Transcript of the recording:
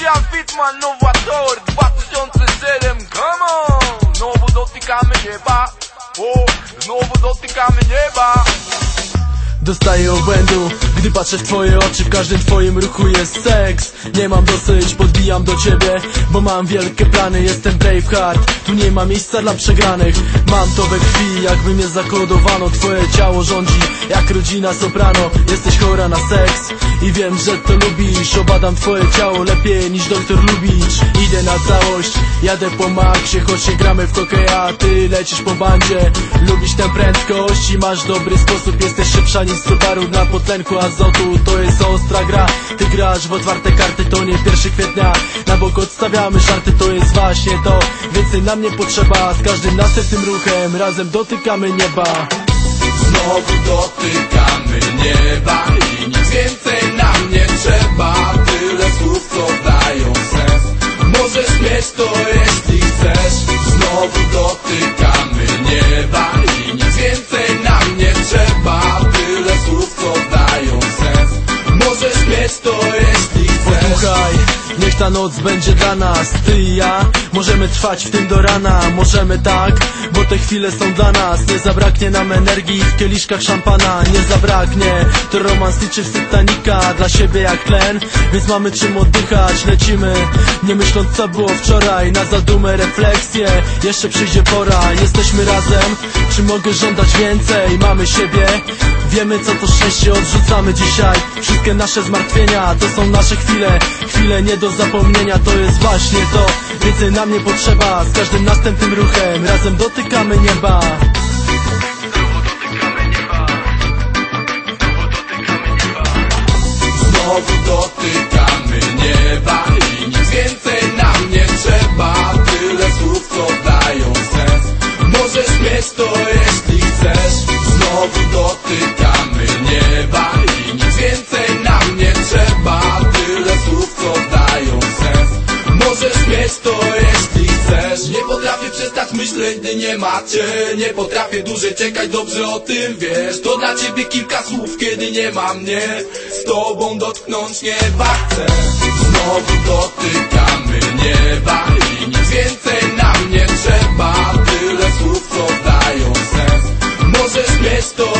Adrian Fitman, nowator 2007, come on! Znowu dotykamy nieba, o, znowu dotykamy nieba. Dostaję obłędu, gdy patrzę w twoje oczy W każdym twoim ruchu jest seks. Nie mam dosyć, podbijam do ciebie Bo mam wielkie plany, jestem Braveheart. Tu nie ma miejsca dla przegranych Mam to we krwi, jakby mnie zakodowano. Twoje ciało rządzi, jak rodzina soprano. Jesteś chora na seks I wiem, że to lubisz. Obadam twoje ciało lepiej niż doktor Lubicz Idę na całość, jadę po maksie Choć nie gramy w kokeja, ty lecisz po bandzie. Lubisz tę prędkość i masz dobry sposób. Jesteś szybsza niż Subaru na potlenku azotu. To jest ostra gra, ty grasz w otwarte karty To nie 1 kwietnia, na bok odstawiamy żarty To jest właśnie to, więcej nam nie potrzeba. Z każdym następnym ruchem razem dotykamy nieba. Znowu dotykamy nieba jeśli ta noc będzie dla nas Ty i ja, możemy trwać w tym do rana Możemy tak, bo te chwile są dla nas. Nie zabraknie nam energii w kieliszkach szampana Nie zabraknie, to romans liczy w Titanica Dla siebie jak tlen, więc mamy czym oddychać Lecimy, nie myśląc co było wczoraj Na zadumę, refleksję, jeszcze przyjdzie pora Jesteśmy razem, czy mogę żądać więcej? Mamy siebie, wiemy co to szczęście Odrzucamy dzisiaj. Wszystkie nasze zmartwienia To są nasze chwile, chwile nie do zapomnienia To jest właśnie to, więcej nam nie potrzeba. Z każdym następnym ruchem razem dotykamy nieba. Znowu dotykamy nieba i nic więcej nam nie trzeba. Tyle słów, co dają sens. Możesz mieć to, jeśli chcesz. Znowu dotykamy przestać myśleć, gdy nie macie? Nie potrafię dłużej czekać, dobrze o tym wiesz. To dla ciebie kilka słów, kiedy nie mam mnie Z tobą dotknąć nieba chcę. Znowu dotykamy nieba I nic więcej nam nie trzeba. Tyle słów, co dają sens. Możesz mieć to